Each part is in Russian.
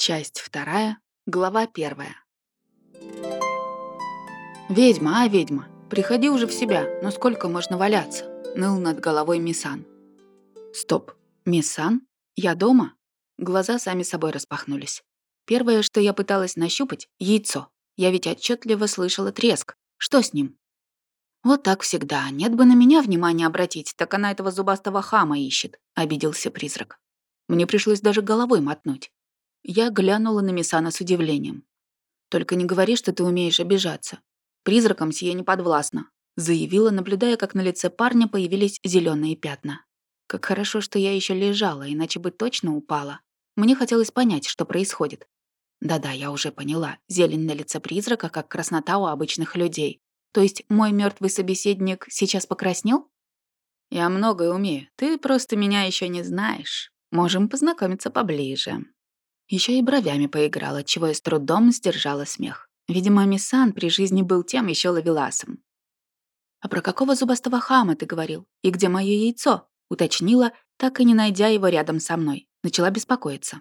Часть вторая, глава первая. «Ведьма, а ведьма, приходи уже в себя, но сколько можно валяться?» — ныл над головой Мисан. «Стоп, Мисан? Я дома?» Глаза сами собой распахнулись. Первое, что я пыталась нащупать — яйцо. Я ведь отчетливо слышала треск. Что с ним? «Вот так всегда. Нет бы на меня внимание обратить, так она этого зубастого хама ищет», — обиделся призрак. Мне пришлось даже головой мотнуть. Я глянула на Мисана с удивлением. «Только не говори, что ты умеешь обижаться. Призраком сие не подвластно», заявила, наблюдая, как на лице парня появились зеленые пятна. Как хорошо, что я еще лежала, иначе бы точно упала. Мне хотелось понять, что происходит. Да-да, я уже поняла. Зелень на лице призрака, как краснота у обычных людей. То есть мой мертвый собеседник сейчас покраснел? Я многое умею. Ты просто меня еще не знаешь. Можем познакомиться поближе. Еще и бровями поиграла, чего я с трудом сдержала смех. Видимо, Миссан при жизни был тем еще ловеласом. «А про какого зубастого хама ты говорил? И где мое яйцо?» — уточнила, так и не найдя его рядом со мной. Начала беспокоиться.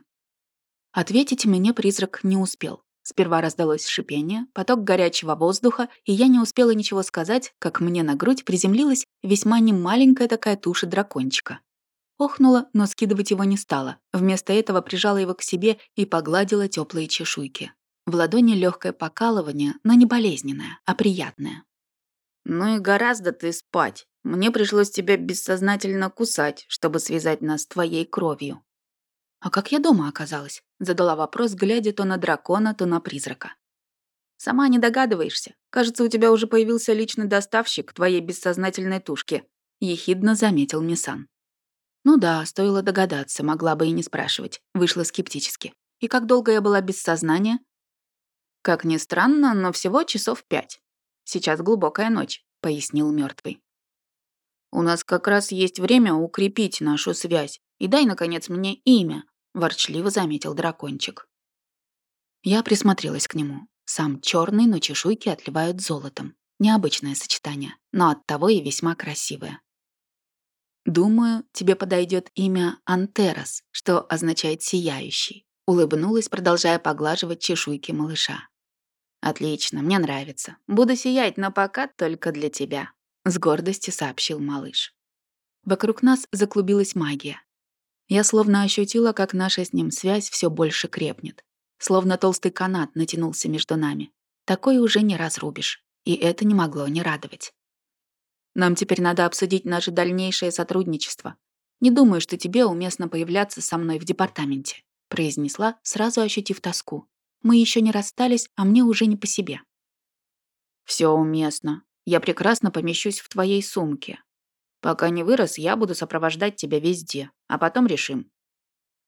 Ответить мне призрак не успел. Сперва раздалось шипение, поток горячего воздуха, и я не успела ничего сказать, как мне на грудь приземлилась весьма немаленькая такая туша дракончика. Охнула, но скидывать его не стала. Вместо этого прижала его к себе и погладила теплые чешуйки. В ладони легкое покалывание, но не болезненное, а приятное. «Ну и гораздо ты спать. Мне пришлось тебя бессознательно кусать, чтобы связать нас твоей кровью». «А как я дома оказалась?» — задала вопрос, глядя то на дракона, то на призрака. «Сама не догадываешься. Кажется, у тебя уже появился личный доставщик твоей бессознательной тушки», — ехидно заметил Мисан. Ну да, стоило догадаться, могла бы и не спрашивать. Вышла скептически. И как долго я была без сознания? Как ни странно, но всего часов пять. Сейчас глубокая ночь, пояснил мертвый. У нас как раз есть время укрепить нашу связь. И дай, наконец, мне имя, ворчливо заметил дракончик. Я присмотрелась к нему. Сам черный, но чешуйки отливают золотом. Необычное сочетание, но оттого и весьма красивое. «Думаю, тебе подойдет имя Антерос, что означает «сияющий», — улыбнулась, продолжая поглаживать чешуйки малыша. «Отлично, мне нравится. Буду сиять, но пока только для тебя», — с гордостью сообщил малыш. Вокруг нас заклубилась магия. Я словно ощутила, как наша с ним связь все больше крепнет. Словно толстый канат натянулся между нами. Такой уже не разрубишь. И это не могло не радовать. Нам теперь надо обсудить наше дальнейшее сотрудничество. Не думаю, что тебе уместно появляться со мной в департаменте», произнесла, сразу ощутив тоску. «Мы еще не расстались, а мне уже не по себе». Все уместно. Я прекрасно помещусь в твоей сумке. Пока не вырос, я буду сопровождать тебя везде, а потом решим.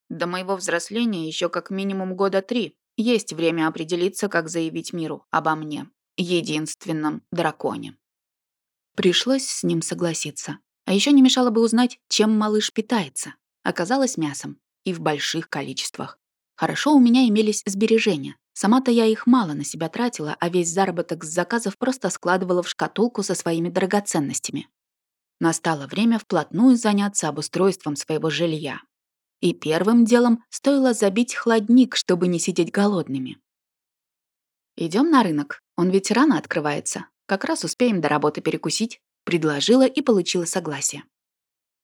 До моего взросления еще как минимум года три. Есть время определиться, как заявить миру обо мне, единственном драконе. Пришлось с ним согласиться. А еще не мешало бы узнать, чем малыш питается. Оказалось мясом. И в больших количествах. Хорошо у меня имелись сбережения. Сама-то я их мало на себя тратила, а весь заработок с заказов просто складывала в шкатулку со своими драгоценностями. Настало время вплотную заняться обустройством своего жилья. И первым делом стоило забить хладник, чтобы не сидеть голодными. Идем на рынок, он ведь рано открывается. Как раз успеем до работы перекусить», — предложила и получила согласие.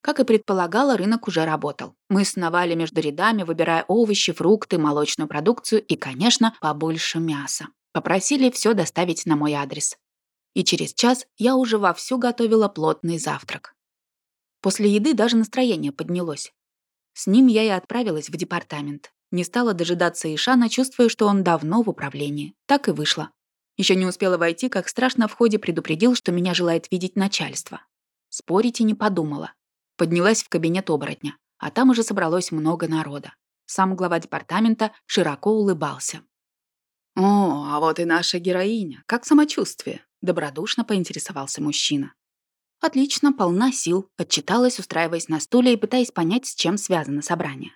Как и предполагала, рынок уже работал. Мы сновали между рядами, выбирая овощи, фрукты, молочную продукцию и, конечно, побольше мяса. Попросили все доставить на мой адрес. И через час я уже вовсю готовила плотный завтрак. После еды даже настроение поднялось. С ним я и отправилась в департамент. Не стала дожидаться Ишана, чувствуя, что он давно в управлении. Так и вышло. Еще не успела войти, как страшно в ходе предупредил, что меня желает видеть начальство. Спорить и не подумала. Поднялась в кабинет оборотня, а там уже собралось много народа. Сам глава департамента широко улыбался. «О, а вот и наша героиня. Как самочувствие?» — добродушно поинтересовался мужчина. «Отлично, полна сил», — отчиталась, устраиваясь на стуле и пытаясь понять, с чем связано собрание.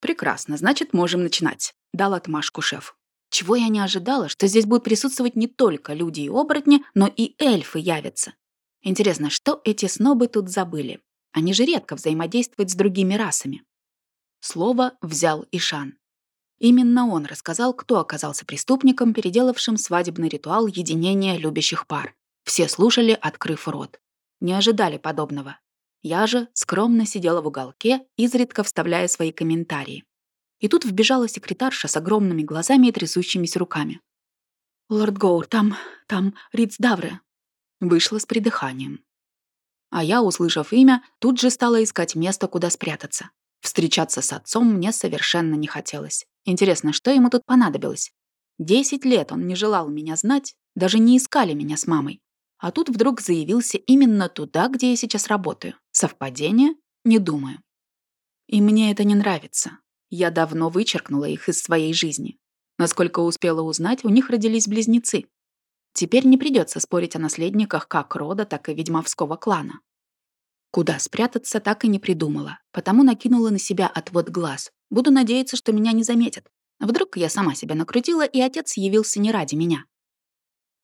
«Прекрасно, значит, можем начинать», — дал отмашку шеф. Чего я не ожидала, что здесь будут присутствовать не только люди и оборотни, но и эльфы явятся. Интересно, что эти снобы тут забыли? Они же редко взаимодействуют с другими расами. Слово взял Ишан. Именно он рассказал, кто оказался преступником, переделавшим свадебный ритуал единения любящих пар. Все слушали, открыв рот. Не ожидали подобного. Я же скромно сидела в уголке, изредка вставляя свои комментарии. И тут вбежала секретарша с огромными глазами и трясущимися руками. «Лорд Гоур, там, там Риц Давре». Вышла с придыханием. А я, услышав имя, тут же стала искать место, куда спрятаться. Встречаться с отцом мне совершенно не хотелось. Интересно, что ему тут понадобилось? Десять лет он не желал меня знать, даже не искали меня с мамой. А тут вдруг заявился именно туда, где я сейчас работаю. Совпадение? Не думаю. И мне это не нравится. Я давно вычеркнула их из своей жизни. Насколько успела узнать, у них родились близнецы. Теперь не придется спорить о наследниках как рода, так и ведьмовского клана. Куда спрятаться, так и не придумала, потому накинула на себя отвод глаз. Буду надеяться, что меня не заметят. Вдруг я сама себя накрутила, и отец явился не ради меня.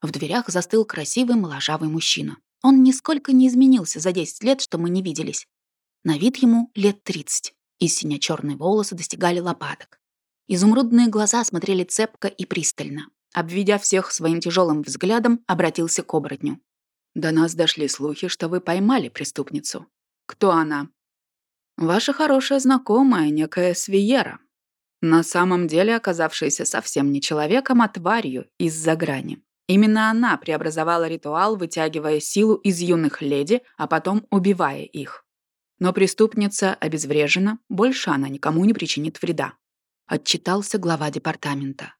В дверях застыл красивый моложавый мужчина. Он нисколько не изменился за 10 лет, что мы не виделись. На вид ему лет 30 и сине-черные волосы достигали лопаток. Изумрудные глаза смотрели цепко и пристально. Обведя всех своим тяжелым взглядом, обратился к оборотню. «До нас дошли слухи, что вы поймали преступницу. Кто она?» «Ваша хорошая знакомая, некая Свиера. На самом деле оказавшаяся совсем не человеком, а тварью из-за грани. Именно она преобразовала ритуал, вытягивая силу из юных леди, а потом убивая их. Но преступница обезврежена, больше она никому не причинит вреда. Отчитался глава департамента.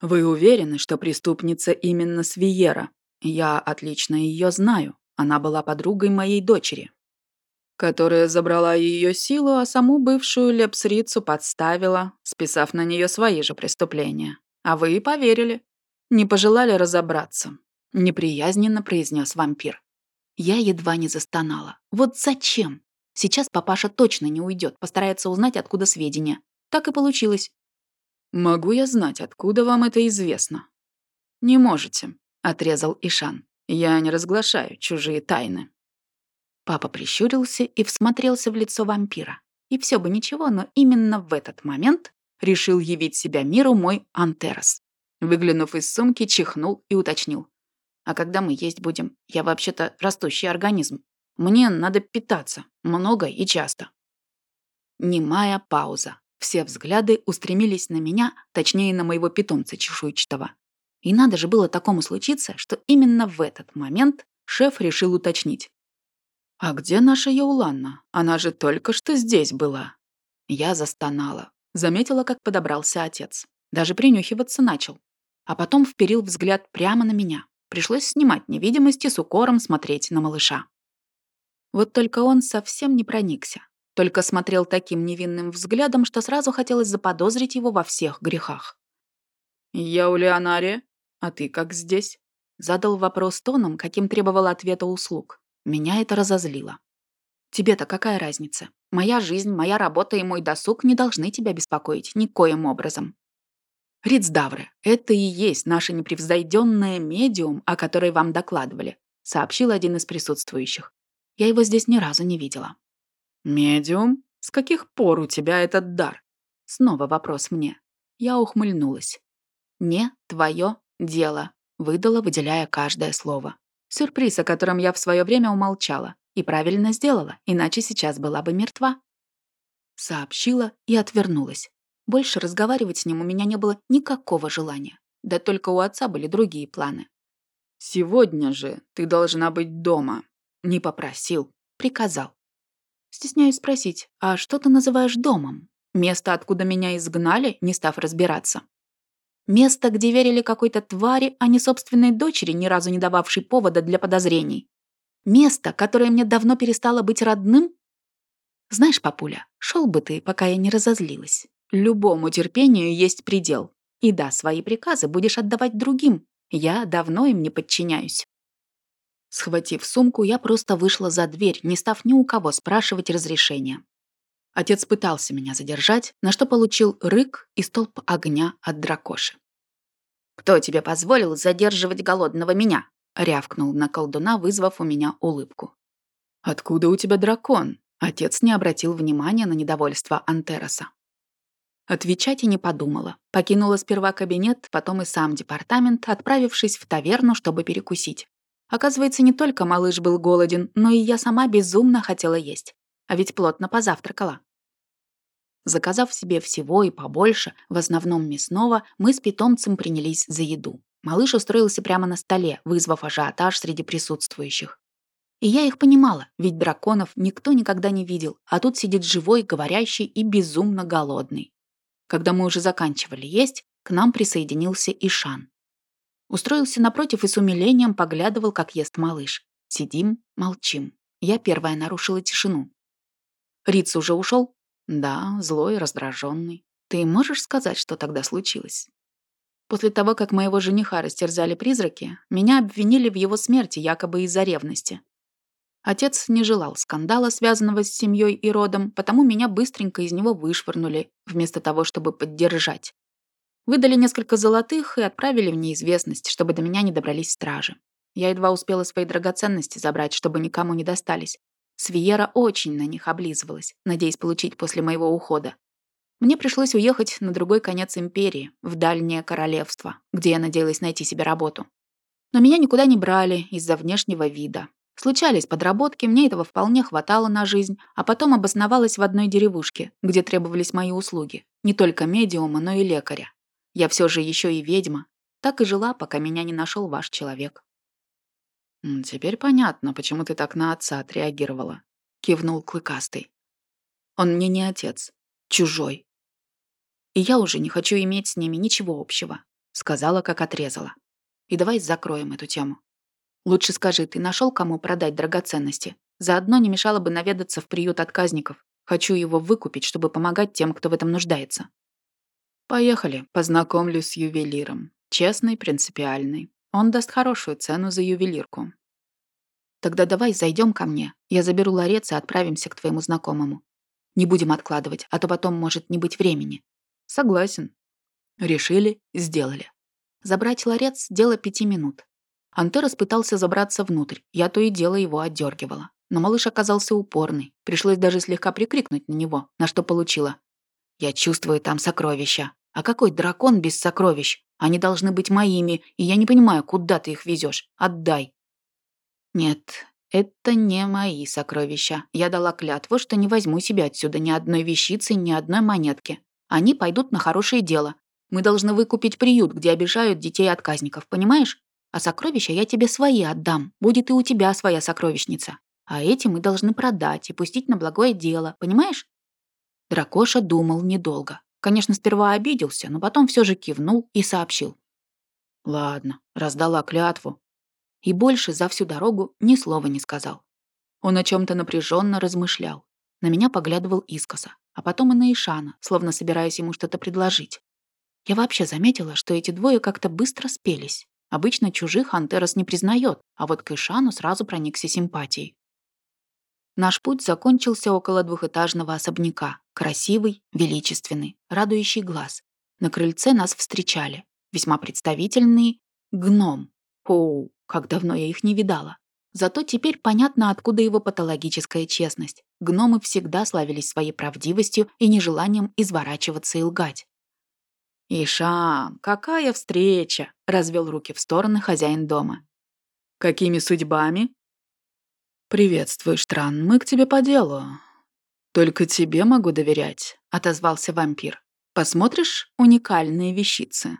«Вы уверены, что преступница именно Свиера? Я отлично ее знаю. Она была подругой моей дочери, которая забрала ее силу, а саму бывшую лепсрицу подставила, списав на нее свои же преступления. А вы и поверили. Не пожелали разобраться», — неприязненно произнес вампир. Я едва не застонала. Вот зачем? Сейчас папаша точно не уйдет, постарается узнать, откуда сведения. Так и получилось. «Могу я знать, откуда вам это известно?» «Не можете», — отрезал Ишан. «Я не разглашаю чужие тайны». Папа прищурился и всмотрелся в лицо вампира. И все бы ничего, но именно в этот момент решил явить себя миру мой Антерос. Выглянув из сумки, чихнул и уточнил. «А когда мы есть будем? Я вообще-то растущий организм. Мне надо питаться, много и часто». Немая пауза. Все взгляды устремились на меня, точнее, на моего питомца чешуйчатого. И надо же было такому случиться, что именно в этот момент шеф решил уточнить. «А где наша Яуланна? Она же только что здесь была». Я застонала. Заметила, как подобрался отец. Даже принюхиваться начал. А потом вперил взгляд прямо на меня. Пришлось снимать невидимость и с укором смотреть на малыша. Вот только он совсем не проникся. Только смотрел таким невинным взглядом, что сразу хотелось заподозрить его во всех грехах. «Я у Леонаре, а ты как здесь?» Задал вопрос тоном, каким требовал ответа услуг. Меня это разозлило. «Тебе-то какая разница? Моя жизнь, моя работа и мой досуг не должны тебя беспокоить никоим образом». «Рицдавры, это и есть наша непревзойденная медиум, о которой вам докладывали», сообщил один из присутствующих. Я его здесь ни разу не видела. «Медиум? С каких пор у тебя этот дар?» Снова вопрос мне. Я ухмыльнулась. «Не твое дело», — выдала, выделяя каждое слово. Сюрприз, о котором я в свое время умолчала. И правильно сделала, иначе сейчас была бы мертва. Сообщила и отвернулась. Больше разговаривать с ним у меня не было никакого желания. Да только у отца были другие планы. «Сегодня же ты должна быть дома», не попросил, приказал. Стесняюсь спросить, а что ты называешь домом? Место, откуда меня изгнали, не став разбираться. Место, где верили какой-то твари, а не собственной дочери, ни разу не дававшей повода для подозрений. Место, которое мне давно перестало быть родным? Знаешь, папуля, шел бы ты, пока я не разозлилась. Любому терпению есть предел. И да, свои приказы будешь отдавать другим. Я давно им не подчиняюсь. Схватив сумку, я просто вышла за дверь, не став ни у кого спрашивать разрешения. Отец пытался меня задержать, на что получил рык и столб огня от дракоши. «Кто тебе позволил задерживать голодного меня?» — рявкнул на колдуна, вызвав у меня улыбку. «Откуда у тебя дракон?» Отец не обратил внимания на недовольство Антероса. Отвечать и не подумала. Покинула сперва кабинет, потом и сам департамент, отправившись в таверну, чтобы перекусить. Оказывается, не только малыш был голоден, но и я сама безумно хотела есть. А ведь плотно позавтракала. Заказав себе всего и побольше, в основном мясного, мы с питомцем принялись за еду. Малыш устроился прямо на столе, вызвав ажиотаж среди присутствующих. И я их понимала, ведь драконов никто никогда не видел, а тут сидит живой, говорящий и безумно голодный. Когда мы уже заканчивали есть, к нам присоединился Ишан. Устроился напротив и с умилением поглядывал, как ест малыш. Сидим, молчим. Я первая нарушила тишину. Риц уже ушел? Да, злой, раздраженный. Ты можешь сказать, что тогда случилось? После того, как моего жениха растерзали призраки, меня обвинили в его смерти якобы из-за ревности. Отец не желал скандала, связанного с семьей и родом, потому меня быстренько из него вышвырнули, вместо того, чтобы поддержать. Выдали несколько золотых и отправили в неизвестность, чтобы до меня не добрались стражи. Я едва успела свои драгоценности забрать, чтобы никому не достались. Свиера очень на них облизывалась, надеясь получить после моего ухода. Мне пришлось уехать на другой конец империи, в дальнее королевство, где я надеялась найти себе работу. Но меня никуда не брали из-за внешнего вида, Случались подработки, мне этого вполне хватало на жизнь, а потом обосновалась в одной деревушке, где требовались мои услуги. Не только медиума, но и лекаря. Я все же еще и ведьма. Так и жила, пока меня не нашел ваш человек. «Теперь понятно, почему ты так на отца отреагировала», — кивнул Клыкастый. «Он мне не отец, чужой. И я уже не хочу иметь с ними ничего общего», — сказала, как отрезала. «И давай закроем эту тему. Лучше скажи, ты нашел кому продать драгоценности? Заодно не мешало бы наведаться в приют отказников. Хочу его выкупить, чтобы помогать тем, кто в этом нуждается. Поехали, познакомлюсь с ювелиром. Честный, принципиальный. Он даст хорошую цену за ювелирку. Тогда давай зайдем ко мне. Я заберу ларец и отправимся к твоему знакомому. Не будем откладывать, а то потом может не быть времени. Согласен. Решили, сделали. Забрать ларец – дело пяти минут. Антерос пытался забраться внутрь, я то и дело его отдергивала. Но малыш оказался упорный. Пришлось даже слегка прикрикнуть на него, на что получила. «Я чувствую там сокровища. А какой дракон без сокровищ? Они должны быть моими, и я не понимаю, куда ты их везешь. Отдай». «Нет, это не мои сокровища. Я дала клятву, что не возьму себе отсюда ни одной вещицы, ни одной монетки. Они пойдут на хорошее дело. Мы должны выкупить приют, где обижают детей отказников, понимаешь? А сокровища я тебе свои отдам. Будет и у тебя своя сокровищница. А эти мы должны продать и пустить на благое дело, понимаешь?» Дракоша думал недолго. Конечно, сперва обиделся, но потом все же кивнул и сообщил. «Ладно, раздала клятву». И больше за всю дорогу ни слова не сказал. Он о чем то напряженно размышлял. На меня поглядывал искоса, а потом и на Ишана, словно собираясь ему что-то предложить. Я вообще заметила, что эти двое как-то быстро спелись. Обычно чужих Антерос не признает, а вот к Ишану сразу проникся симпатией. Наш путь закончился около двухэтажного особняка. Красивый, величественный, радующий глаз. На крыльце нас встречали. Весьма представительный гном. Оу, как давно я их не видала. Зато теперь понятно, откуда его патологическая честность. Гномы всегда славились своей правдивостью и нежеланием изворачиваться и лгать. «Ишан, какая встреча!» — развел руки в стороны хозяин дома. «Какими судьбами?» «Приветствую, Штран, мы к тебе по делу». «Только тебе могу доверять», — отозвался вампир. «Посмотришь уникальные вещицы?»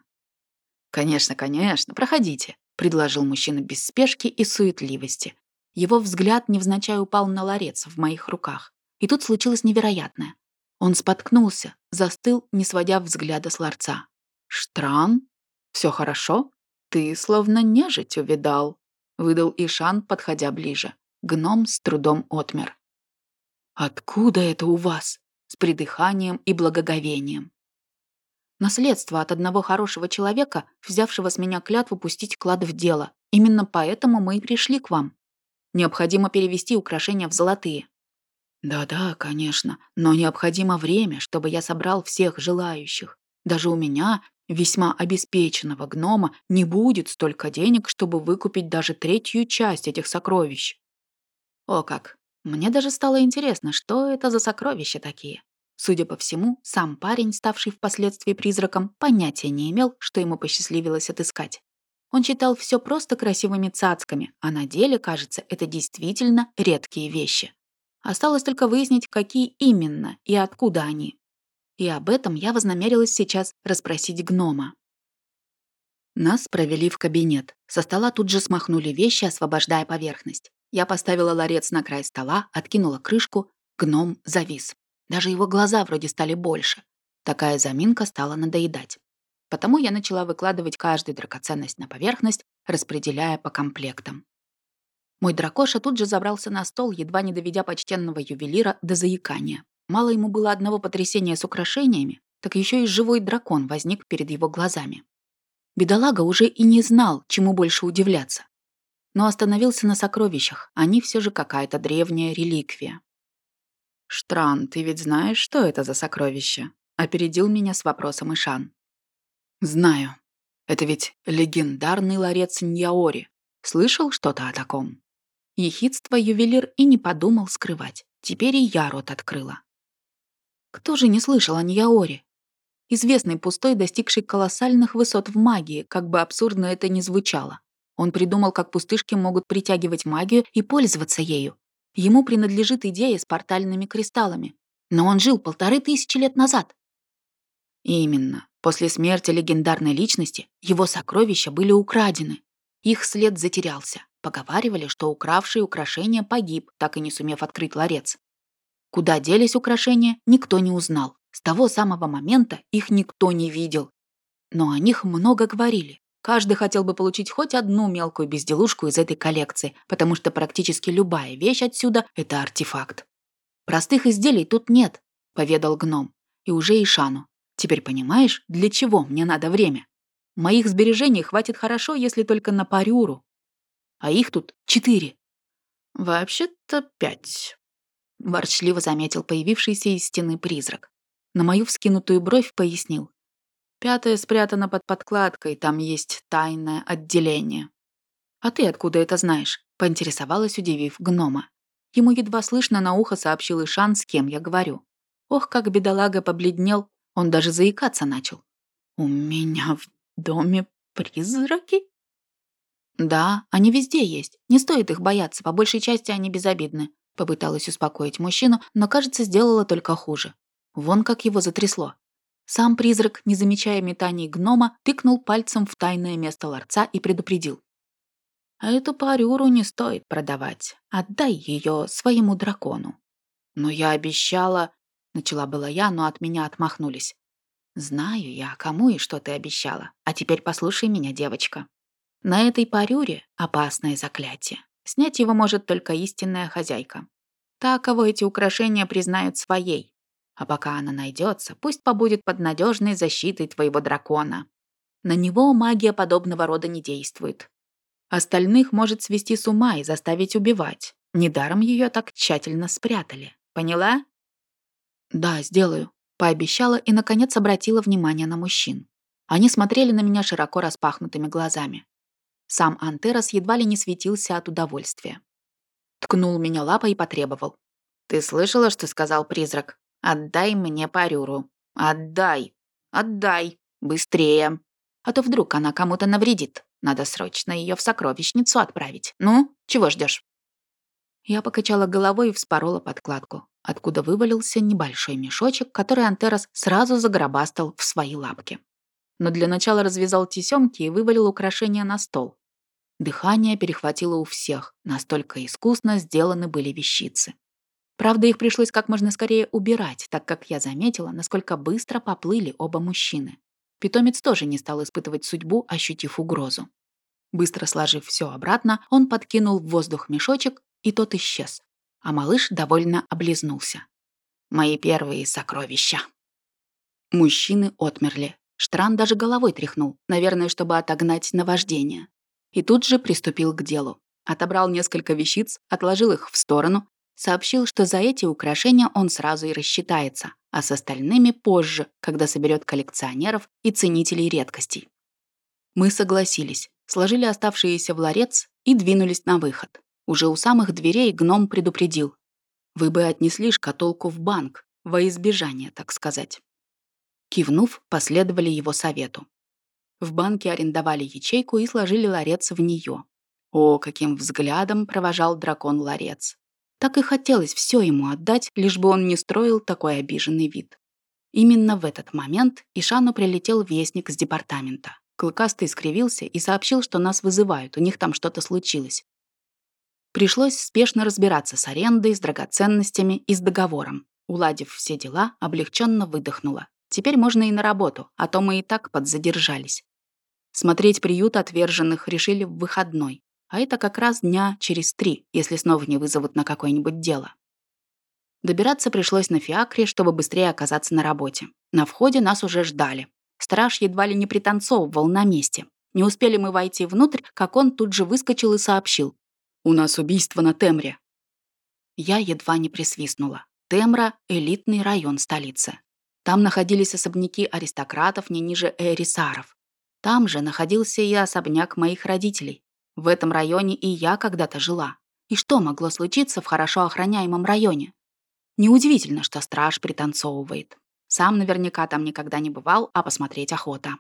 «Конечно, конечно, проходите», — предложил мужчина без спешки и суетливости. Его взгляд невзначай упал на ларец в моих руках. И тут случилось невероятное. Он споткнулся, застыл, не сводя взгляда с ларца. «Штран? Все хорошо? Ты словно нежить увидал», — выдал Ишан, подходя ближе. Гном с трудом отмер. «Откуда это у вас?» С придыханием и благоговением. Наследство от одного хорошего человека, взявшего с меня клятву пустить клад в дело. Именно поэтому мы и пришли к вам. Необходимо перевести украшения в золотые. Да-да, конечно, но необходимо время, чтобы я собрал всех желающих. Даже у меня, весьма обеспеченного гнома, не будет столько денег, чтобы выкупить даже третью часть этих сокровищ. О как! Мне даже стало интересно, что это за сокровища такие. Судя по всему, сам парень, ставший впоследствии призраком, понятия не имел, что ему посчастливилось отыскать. Он читал все просто красивыми цацками, а на деле, кажется, это действительно редкие вещи. Осталось только выяснить, какие именно и откуда они. И об этом я вознамерилась сейчас расспросить гнома. Нас провели в кабинет. Со стола тут же смахнули вещи, освобождая поверхность. Я поставила ларец на край стола, откинула крышку, гном завис. Даже его глаза вроде стали больше. Такая заминка стала надоедать. Потому я начала выкладывать каждую драгоценность на поверхность, распределяя по комплектам. Мой дракоша тут же забрался на стол, едва не доведя почтенного ювелира до заикания. Мало ему было одного потрясения с украшениями, так еще и живой дракон возник перед его глазами. Бедолага уже и не знал, чему больше удивляться. Но остановился на сокровищах, они все же какая-то древняя реликвия. «Штран, ты ведь знаешь, что это за сокровище?» — опередил меня с вопросом Ишан. «Знаю. Это ведь легендарный ларец Ньяори. Слышал что-то о таком?» Ехидство ювелир и не подумал скрывать. Теперь и я рот открыла. Кто же не слышал о Ньяоре? известный пустой, достигший колоссальных высот в магии, как бы абсурдно это ни звучало. Он придумал, как пустышки могут притягивать магию и пользоваться ею. Ему принадлежит идея с портальными кристаллами. Но он жил полторы тысячи лет назад. Именно. После смерти легендарной личности его сокровища были украдены. Их след затерялся. Поговаривали, что укравший украшения погиб, так и не сумев открыть ларец. Куда делись украшения, никто не узнал. С того самого момента их никто не видел. Но о них много говорили. Каждый хотел бы получить хоть одну мелкую безделушку из этой коллекции, потому что практически любая вещь отсюда — это артефакт. «Простых изделий тут нет», — поведал гном. И уже Ишану. «Теперь понимаешь, для чего мне надо время? Моих сбережений хватит хорошо, если только на парюру. А их тут четыре». «Вообще-то пять», — ворчливо заметил появившийся из стены призрак. На мою вскинутую бровь пояснил. Пятое спрятано под подкладкой, там есть тайное отделение. «А ты откуда это знаешь?» — поинтересовалась, удивив гнома. Ему едва слышно на ухо сообщил Ишан, с кем я говорю. Ох, как бедолага побледнел, он даже заикаться начал. «У меня в доме призраки?» «Да, они везде есть. Не стоит их бояться, по большей части они безобидны», — попыталась успокоить мужчину, но, кажется, сделала только хуже. Вон как его затрясло. Сам призрак, не замечая метаний гнома, тыкнул пальцем в тайное место ларца и предупредил. «А эту парюру не стоит продавать. Отдай ее своему дракону». «Но я обещала...» — начала была я, но от меня отмахнулись. «Знаю я, кому и что ты обещала. А теперь послушай меня, девочка. На этой парюре опасное заклятие. Снять его может только истинная хозяйка. Та, кого эти украшения признают своей, а пока она найдется, пусть побудет под надежной защитой твоего дракона. На него магия подобного рода не действует. Остальных может свести с ума и заставить убивать. Недаром ее так тщательно спрятали. Поняла? Да, сделаю. Пообещала и, наконец, обратила внимание на мужчин. Они смотрели на меня широко распахнутыми глазами. Сам Антерос едва ли не светился от удовольствия. Ткнул меня лапой и потребовал. «Ты слышала, что сказал призрак? Отдай мне парюру. Отдай. Отдай. Быстрее. А то вдруг она кому-то навредит. Надо срочно ее в сокровищницу отправить. Ну, чего ждешь? Я покачала головой и вспорола подкладку, откуда вывалился небольшой мешочек, который Антерос сразу загробастал в свои лапки. Но для начала развязал тесемки и вывалил украшения на стол. Дыхание перехватило у всех, настолько искусно сделаны были вещицы. Правда, их пришлось как можно скорее убирать, так как я заметила, насколько быстро поплыли оба мужчины. Питомец тоже не стал испытывать судьбу, ощутив угрозу. Быстро сложив все обратно, он подкинул в воздух мешочек, и тот исчез. А малыш довольно облизнулся. «Мои первые сокровища». Мужчины отмерли. Штран даже головой тряхнул, наверное, чтобы отогнать наваждение. И тут же приступил к делу. Отобрал несколько вещиц, отложил их в сторону, Сообщил, что за эти украшения он сразу и рассчитается, а с остальными позже, когда соберет коллекционеров и ценителей редкостей. Мы согласились, сложили оставшиеся в ларец и двинулись на выход. Уже у самых дверей гном предупредил. «Вы бы отнесли шкатулку в банк. Во избежание, так сказать. Кивнув, последовали его совету. В банке арендовали ячейку и сложили ларец в нее. О, каким взглядом провожал дракон ларец. Так и хотелось все ему отдать, лишь бы он не строил такой обиженный вид. Именно в этот момент Ишану прилетел вестник с департамента. Клыкастый скривился и сообщил, что нас вызывают, у них там что-то случилось. Пришлось спешно разбираться с арендой, с драгоценностями и с договором. Уладив все дела, облегченно выдохнула. Теперь можно и на работу, а то мы и так подзадержались. Смотреть приют отверженных решили в выходной, а это как раз дня через три, если снова не вызовут на какое-нибудь дело. Добираться пришлось на фиакре, чтобы быстрее оказаться на работе. На входе нас уже ждали. Страж едва ли не пританцовывал на месте. Не успели мы войти внутрь, как он тут же выскочил и сообщил. «У нас убийство на Темре». Я едва не присвистнула. Темра — элитный район столицы. Там находились особняки аристократов не ниже эрисаров. Там же находился и особняк моих родителей. В этом районе и я когда-то жила. И что могло случиться в хорошо охраняемом районе? Неудивительно, что страж пританцовывает. Сам наверняка там никогда не бывал, а посмотреть охота.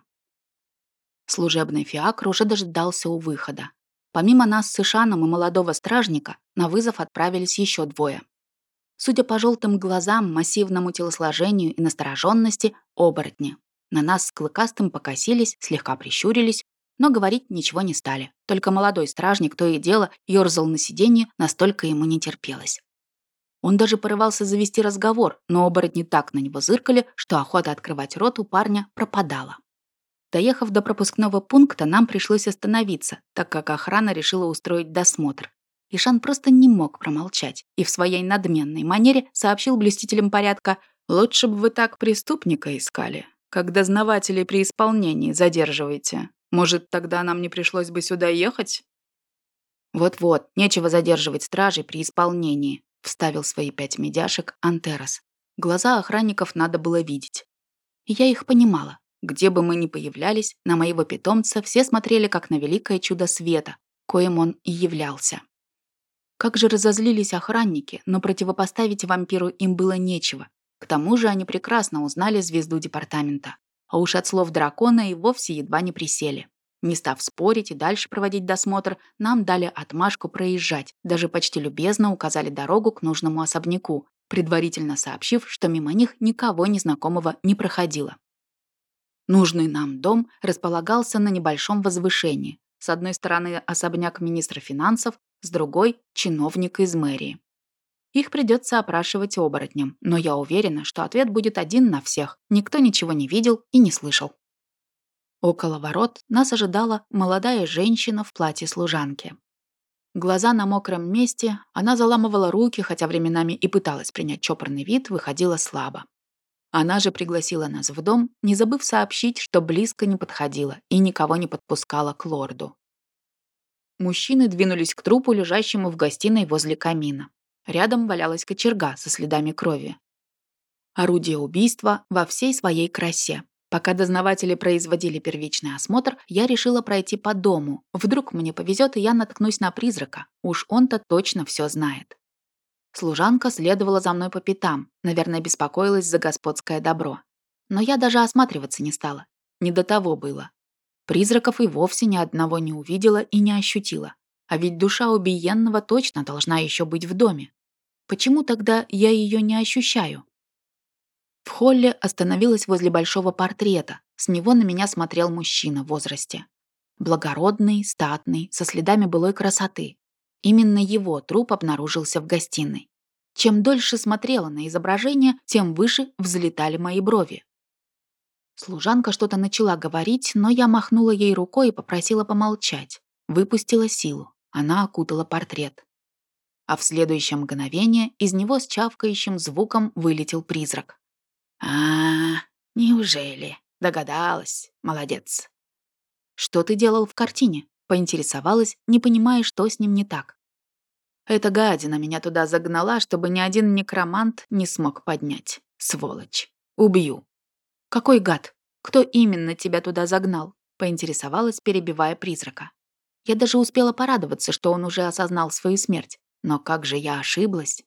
Служебный фиакр уже дожидался у выхода. Помимо нас с Ишаном и молодого стражника, на вызов отправились еще двое. Судя по желтым глазам, массивному телосложению и настороженности, оборотни. На нас с клыкастым покосились, слегка прищурились, но говорить ничего не стали. Только молодой стражник то и дело ёрзал на сиденье, настолько ему не терпелось. Он даже порывался завести разговор, но оборотни так на него зыркали, что охота открывать рот у парня пропадала. Доехав до пропускного пункта, нам пришлось остановиться, так как охрана решила устроить досмотр. Ишан просто не мог промолчать и в своей надменной манере сообщил блюстителям порядка «Лучше бы вы так преступника искали, как дознавателей при исполнении задерживаете. Может, тогда нам не пришлось бы сюда ехать?» «Вот-вот, нечего задерживать стражей при исполнении», вставил свои пять медяшек Антерос. Глаза охранников надо было видеть. И я их понимала. Где бы мы ни появлялись, на моего питомца все смотрели как на великое чудо света, коим он и являлся. Как же разозлились охранники, но противопоставить вампиру им было нечего. К тому же они прекрасно узнали звезду департамента. А уж от слов дракона и вовсе едва не присели. Не став спорить и дальше проводить досмотр, нам дали отмашку проезжать, даже почти любезно указали дорогу к нужному особняку, предварительно сообщив, что мимо них никого незнакомого не проходило. Нужный нам дом располагался на небольшом возвышении. С одной стороны особняк министра финансов, с другой — чиновник из мэрии. Их придется опрашивать оборотням, но я уверена, что ответ будет один на всех. Никто ничего не видел и не слышал. Около ворот нас ожидала молодая женщина в платье служанки. Глаза на мокром месте, она заламывала руки, хотя временами и пыталась принять чопорный вид, выходила слабо. Она же пригласила нас в дом, не забыв сообщить, что близко не подходила и никого не подпускала к лорду. Мужчины двинулись к трупу, лежащему в гостиной возле камина. Рядом валялась кочерга со следами крови. Орудие убийства во всей своей красе. Пока дознаватели производили первичный осмотр, я решила пройти по дому. Вдруг мне повезет, и я наткнусь на призрака. Уж он-то точно все знает. Служанка следовала за мной по пятам, наверное, беспокоилась за господское добро. Но я даже осматриваться не стала. Не до того было. Призраков и вовсе ни одного не увидела и не ощутила. А ведь душа убиенного точно должна еще быть в доме. Почему тогда я ее не ощущаю? В холле остановилась возле большого портрета. С него на меня смотрел мужчина в возрасте. Благородный, статный, со следами былой красоты. Именно его труп обнаружился в гостиной. Чем дольше смотрела на изображение, тем выше взлетали мои брови. Служанка что-то начала говорить, но я махнула ей рукой и попросила помолчать. Выпустила силу. Она окутала портрет. А в следующее мгновение из него с чавкающим звуком вылетел призрак. а, -а неужели? Догадалась. Молодец. Что ты делал в картине? Поинтересовалась, не понимая, что с ним не так. Эта гадина меня туда загнала, чтобы ни один некромант не смог поднять. Сволочь. Убью. Какой гад? Кто именно тебя туда загнал? Поинтересовалась, перебивая призрака. Я даже успела порадоваться, что он уже осознал свою смерть. Но как же я ошиблась?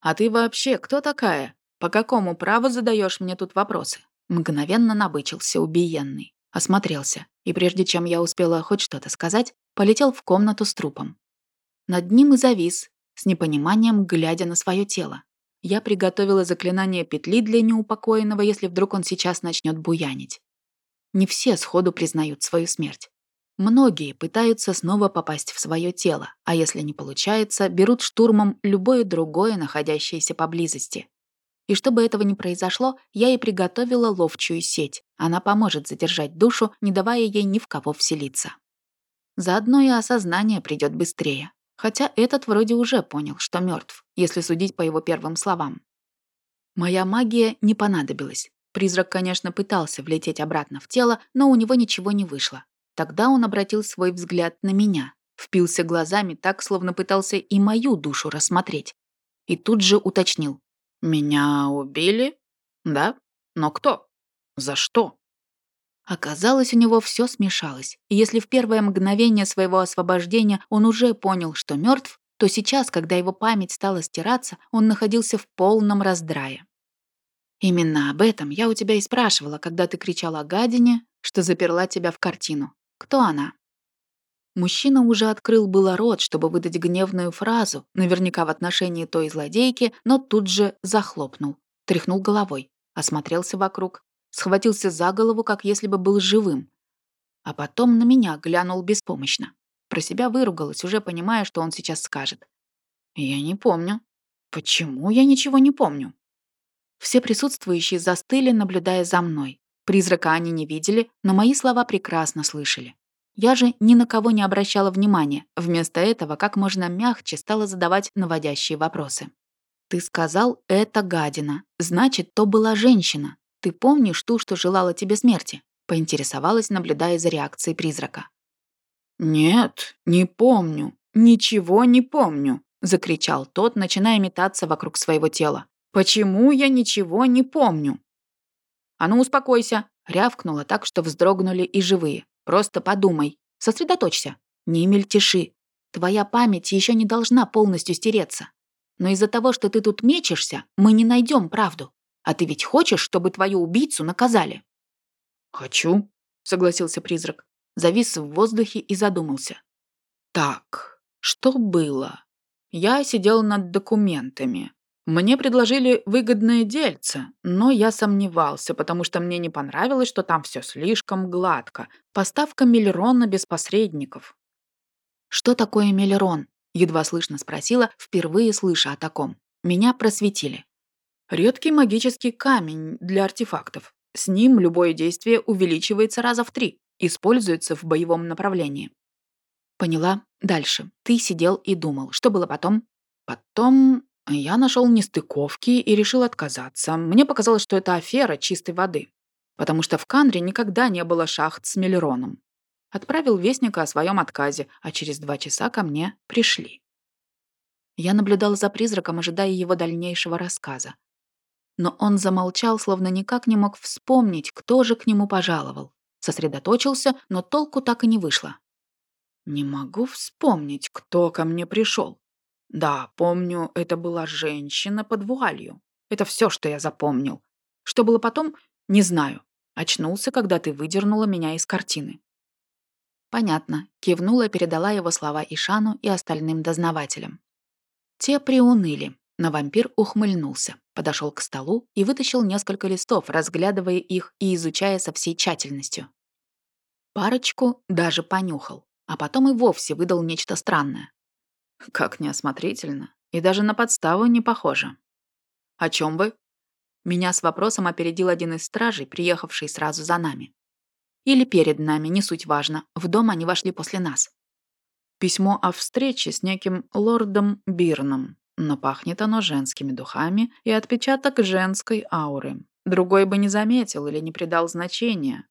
«А ты вообще кто такая?» по какому праву задаешь мне тут вопросы?» Мгновенно набычился убиенный. Осмотрелся, и прежде чем я успела хоть что-то сказать, полетел в комнату с трупом. Над ним и завис, с непониманием глядя на свое тело. Я приготовила заклинание петли для неупокоенного, если вдруг он сейчас начнет буянить. Не все сходу признают свою смерть. Многие пытаются снова попасть в свое тело, а если не получается, берут штурмом любое другое, находящееся поблизости. И чтобы этого не произошло, я и приготовила ловчую сеть. Она поможет задержать душу, не давая ей ни в кого вселиться. Заодно и осознание придет быстрее. Хотя этот вроде уже понял, что мертв, если судить по его первым словам. Моя магия не понадобилась. Призрак, конечно, пытался влететь обратно в тело, но у него ничего не вышло. Тогда он обратил свой взгляд на меня, впился глазами так, словно пытался и мою душу рассмотреть. И тут же уточнил. «Меня убили? Да? Но кто? За что?» Оказалось, у него все смешалось. И если в первое мгновение своего освобождения он уже понял, что мертв, то сейчас, когда его память стала стираться, он находился в полном раздрае. «Именно об этом я у тебя и спрашивала, когда ты кричала о гадине, что заперла тебя в картину. Кто она?» Мужчина уже открыл было рот, чтобы выдать гневную фразу, наверняка в отношении той злодейки, но тут же захлопнул, тряхнул головой, осмотрелся вокруг, схватился за голову, как если бы был живым. А потом на меня глянул беспомощно. Про себя выругалась, уже понимая, что он сейчас скажет. «Я не помню. Почему я ничего не помню?» Все присутствующие застыли, наблюдая за мной. Призрака они не видели, но мои слова прекрасно слышали. Я же ни на кого не обращала внимания, вместо этого как можно мягче стала задавать наводящие вопросы. «Ты сказал, это гадина. Значит, то была женщина. Ты помнишь ту, что желала тебе смерти?» поинтересовалась, наблюдая за реакцией призрака. «Нет, не помню. Ничего не помню», — закричал тот, начиная метаться вокруг своего тела. «Почему я ничего не помню?» «А ну, успокойся!» — рявкнула так, что вздрогнули и живые. Просто подумай, сосредоточься, не мельтеши. Твоя память еще не должна полностью стереться. Но из-за того, что ты тут мечешься, мы не найдем правду. А ты ведь хочешь, чтобы твою убийцу наказали?» «Хочу», — согласился призрак. Завис в воздухе и задумался. «Так, что было? Я сидел над документами. Мне предложили выгодное дельце, но я сомневался, потому что мне не понравилось, что там все слишком гладко. Поставка миллерона без посредников. «Что такое миллерон?» — едва слышно спросила, впервые слыша о таком. Меня просветили. Редкий магический камень для артефактов. С ним любое действие увеличивается раза в три, используется в боевом направлении. Поняла. Дальше. Ты сидел и думал. Что было потом? Потом я нашел нестыковки и решил отказаться. Мне показалось, что это афера чистой воды. Потому что в Канре никогда не было шахт с Мелероном. Отправил вестника о своем отказе, а через два часа ко мне пришли. Я наблюдал за призраком, ожидая его дальнейшего рассказа. Но он замолчал, словно никак не мог вспомнить, кто же к нему пожаловал. Сосредоточился, но толку так и не вышло. «Не могу вспомнить, кто ко мне пришел», да, помню, это была женщина под вуалью. Это все, что я запомнил. Что было потом, не знаю. Очнулся, когда ты выдернула меня из картины. Понятно. Кивнула передала его слова Ишану и остальным дознавателям. Те приуныли, но вампир ухмыльнулся, подошел к столу и вытащил несколько листов, разглядывая их и изучая со всей тщательностью. Парочку даже понюхал, а потом и вовсе выдал нечто странное. Как неосмотрительно. И даже на подставу не похоже. «О чем вы?» Меня с вопросом опередил один из стражей, приехавший сразу за нами. Или перед нами, не суть важно. В дом они вошли после нас. Письмо о встрече с неким лордом Бирном. Но пахнет оно женскими духами и отпечаток женской ауры. Другой бы не заметил или не придал значения.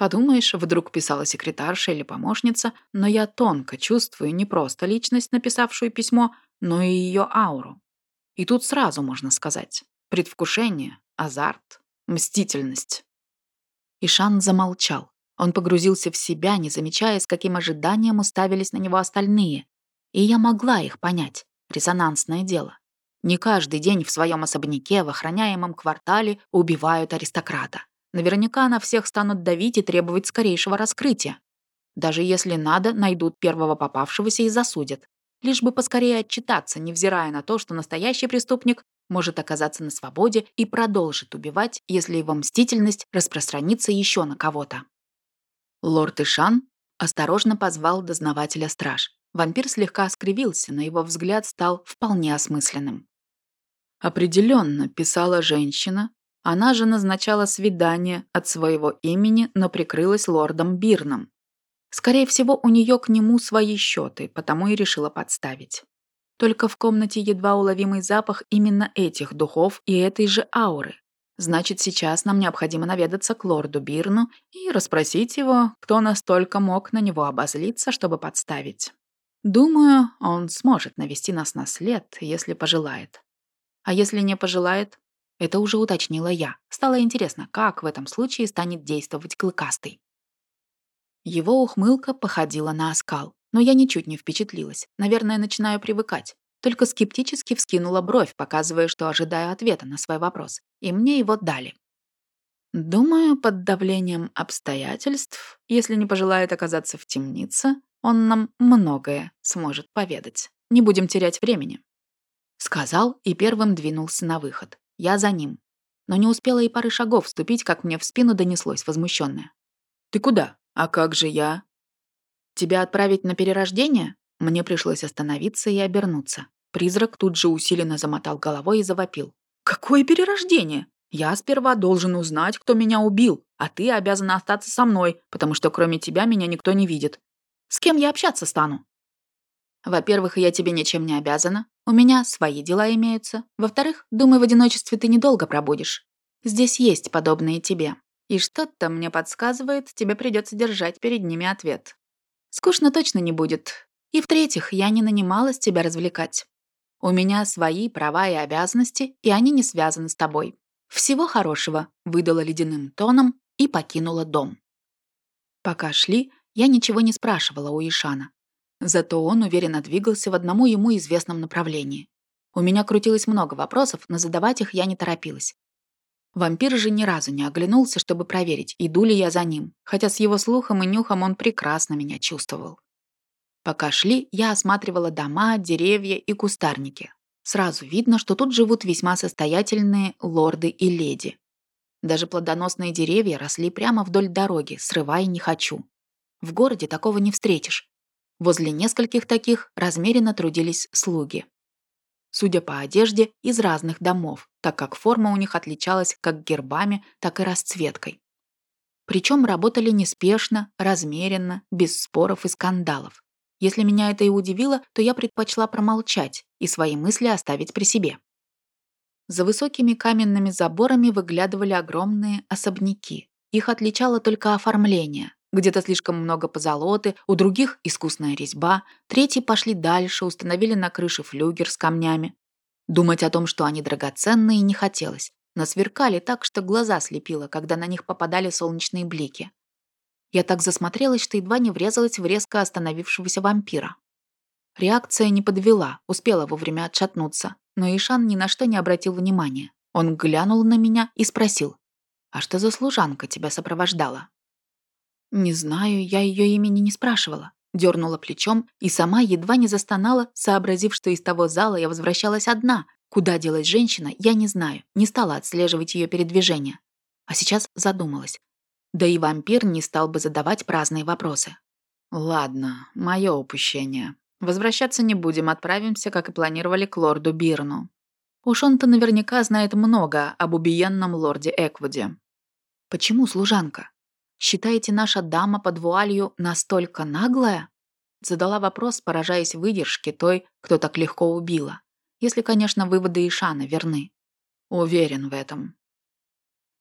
Подумаешь, вдруг писала секретарша или помощница, но я тонко чувствую не просто личность, написавшую письмо, но и ее ауру. И тут сразу можно сказать предвкушение, азарт, мстительность. Ишан замолчал. Он погрузился в себя, не замечая, с каким ожиданием уставились на него остальные. И я могла их понять. Резонансное дело. Не каждый день в своем особняке в охраняемом квартале убивают аристократа. Наверняка на всех станут давить и требовать скорейшего раскрытия. Даже если надо, найдут первого попавшегося и засудят. Лишь бы поскорее отчитаться, невзирая на то, что настоящий преступник может оказаться на свободе и продолжит убивать, если его мстительность распространится еще на кого-то. Лорд Ишан осторожно позвал дознавателя страж. Вампир слегка скривился, но его взгляд стал вполне осмысленным. Определенно, писала женщина. Она же назначала свидание от своего имени, но прикрылась лордом Бирном. Скорее всего, у нее к нему свои счеты, потому и решила подставить. Только в комнате едва уловимый запах именно этих духов и этой же ауры. Значит, сейчас нам необходимо наведаться к лорду Бирну и расспросить его, кто настолько мог на него обозлиться, чтобы подставить. Думаю, он сможет навести нас на след, если пожелает. А если не пожелает? Это уже уточнила я. Стало интересно, как в этом случае станет действовать Клыкастый. Его ухмылка походила на оскал, но я ничуть не впечатлилась. Наверное, начинаю привыкать. Только скептически вскинула бровь, показывая, что ожидаю ответа на свой вопрос. И мне его дали. Думаю, под давлением обстоятельств, если не пожелает оказаться в темнице, он нам многое сможет поведать. Не будем терять времени. Сказал и первым двинулся на выход. Я за ним. Но не успела и пары шагов вступить, как мне в спину донеслось возмущенное. «Ты куда? А как же я?» «Тебя отправить на перерождение?» Мне пришлось остановиться и обернуться. Призрак тут же усиленно замотал головой и завопил. «Какое перерождение? Я сперва должен узнать, кто меня убил, а ты обязана остаться со мной, потому что кроме тебя меня никто не видит. С кем я общаться стану?» Во-первых, я тебе ничем не обязана. У меня свои дела имеются. Во-вторых, думаю, в одиночестве ты недолго пробудешь. Здесь есть подобные тебе. И что-то мне подсказывает, тебе придется держать перед ними ответ. Скучно точно не будет. И в-третьих, я не нанималась тебя развлекать. У меня свои права и обязанности, и они не связаны с тобой. Всего хорошего, выдала ледяным тоном и покинула дом. Пока шли, я ничего не спрашивала у Ишана. Зато он уверенно двигался в одному ему известном направлении. У меня крутилось много вопросов, но задавать их я не торопилась. Вампир же ни разу не оглянулся, чтобы проверить, иду ли я за ним, хотя с его слухом и нюхом он прекрасно меня чувствовал. Пока шли, я осматривала дома, деревья и кустарники. Сразу видно, что тут живут весьма состоятельные лорды и леди. Даже плодоносные деревья росли прямо вдоль дороги, срывая не хочу. В городе такого не встретишь. Возле нескольких таких размеренно трудились слуги. Судя по одежде, из разных домов, так как форма у них отличалась как гербами, так и расцветкой. Причем работали неспешно, размеренно, без споров и скандалов. Если меня это и удивило, то я предпочла промолчать и свои мысли оставить при себе. За высокими каменными заборами выглядывали огромные особняки. Их отличало только оформление. Где-то слишком много позолоты, у других искусная резьба, третьи пошли дальше, установили на крыше флюгер с камнями. Думать о том, что они драгоценные, не хотелось, но сверкали так, что глаза слепило, когда на них попадали солнечные блики. Я так засмотрелась, что едва не врезалась в резко остановившегося вампира. Реакция не подвела, успела вовремя отшатнуться, но Ишан ни на что не обратил внимания. Он глянул на меня и спросил, «А что за служанка тебя сопровождала?» «Не знаю, я ее имени не спрашивала». Дернула плечом и сама едва не застонала, сообразив, что из того зала я возвращалась одна. Куда делась женщина, я не знаю, не стала отслеживать ее передвижение. А сейчас задумалась. Да и вампир не стал бы задавать праздные вопросы. «Ладно, мое упущение. Возвращаться не будем, отправимся, как и планировали, к лорду Бирну. Уж он-то наверняка знает много об убиенном лорде Эквуде. Почему служанка? Считаете, наша дама под вуалью настолько наглая?» Задала вопрос, поражаясь выдержке той, кто так легко убила. Если, конечно, выводы Ишана верны. Уверен в этом.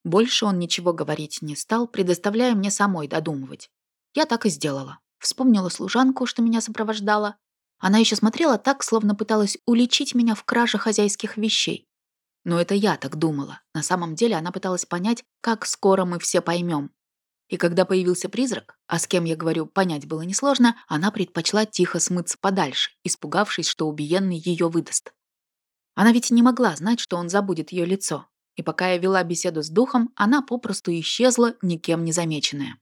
Больше он ничего говорить не стал, предоставляя мне самой додумывать. Я так и сделала. Вспомнила служанку, что меня сопровождала. Она еще смотрела так, словно пыталась уличить меня в краже хозяйских вещей. Но это я так думала. На самом деле она пыталась понять, как скоро мы все поймем, и когда появился призрак, а с кем я говорю, понять было несложно, она предпочла тихо смыться подальше, испугавшись, что убиенный ее выдаст. Она ведь не могла знать, что он забудет ее лицо. И пока я вела беседу с духом, она попросту исчезла, никем не замеченная.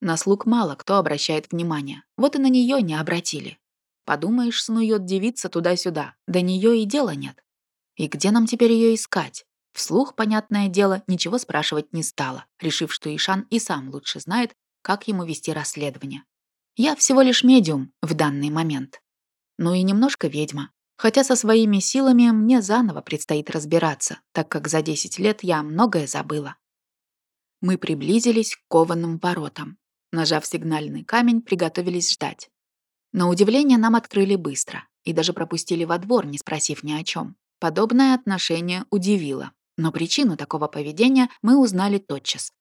На слуг мало кто обращает внимание. Вот и на нее не обратили. Подумаешь, снует девица туда-сюда. До нее и дела нет. И где нам теперь ее искать? Вслух, понятное дело, ничего спрашивать не стала, решив, что Ишан и сам лучше знает, как ему вести расследование. Я всего лишь медиум в данный момент. Ну и немножко ведьма. Хотя со своими силами мне заново предстоит разбираться, так как за 10 лет я многое забыла. Мы приблизились к кованым воротам. Нажав сигнальный камень, приготовились ждать. На удивление нам открыли быстро и даже пропустили во двор, не спросив ни о чем. Подобное отношение удивило. Но причину такого поведения мы узнали тотчас.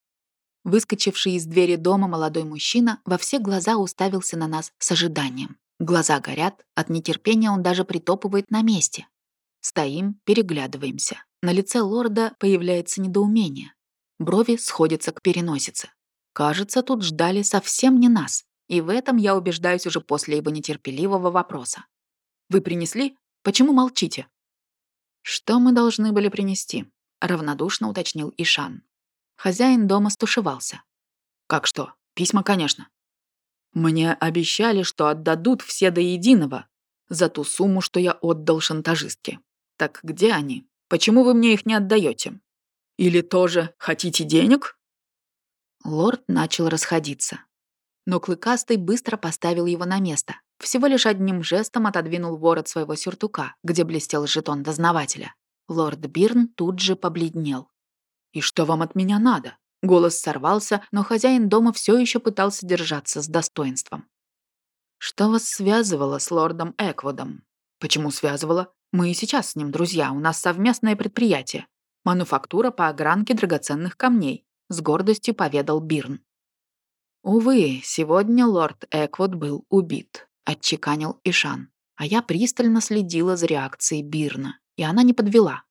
Выскочивший из двери дома молодой мужчина во все глаза уставился на нас с ожиданием. Глаза горят, от нетерпения он даже притопывает на месте. Стоим, переглядываемся. На лице лорда появляется недоумение. Брови сходятся к переносице. Кажется, тут ждали совсем не нас. И в этом я убеждаюсь уже после его нетерпеливого вопроса. «Вы принесли? Почему молчите?» «Что мы должны были принести?» Равнодушно уточнил Ишан. Хозяин дома стушевался. «Как что? Письма, конечно. Мне обещали, что отдадут все до единого за ту сумму, что я отдал шантажистке. Так где они? Почему вы мне их не отдаете? Или тоже хотите денег?» Лорд начал расходиться. Но Клыкастый быстро поставил его на место. Всего лишь одним жестом отодвинул ворот своего сюртука, где блестел жетон дознавателя. Лорд Бирн тут же побледнел. «И что вам от меня надо?» Голос сорвался, но хозяин дома все еще пытался держаться с достоинством. «Что вас связывало с лордом Экводом?» «Почему связывало? Мы и сейчас с ним друзья, у нас совместное предприятие. Мануфактура по огранке драгоценных камней», с гордостью поведал Бирн. «Увы, сегодня лорд Эквуд был убит», — отчеканил Ишан. А я пристально следила за реакцией Бирна и она не подвела.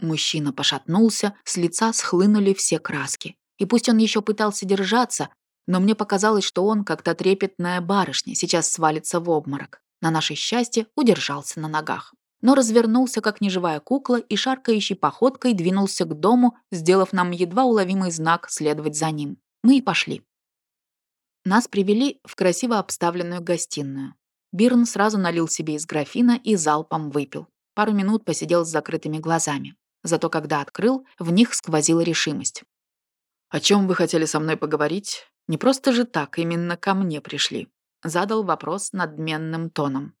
Мужчина пошатнулся, с лица схлынули все краски. И пусть он еще пытался держаться, но мне показалось, что он, как-то трепетная барышня, сейчас свалится в обморок. На наше счастье удержался на ногах. Но развернулся, как неживая кукла, и шаркающей походкой двинулся к дому, сделав нам едва уловимый знак следовать за ним. Мы и пошли. Нас привели в красиво обставленную гостиную. Бирн сразу налил себе из графина и залпом выпил. Пару минут посидел с закрытыми глазами. Зато когда открыл, в них сквозила решимость. «О чем вы хотели со мной поговорить? Не просто же так, именно ко мне пришли», задал вопрос надменным тоном.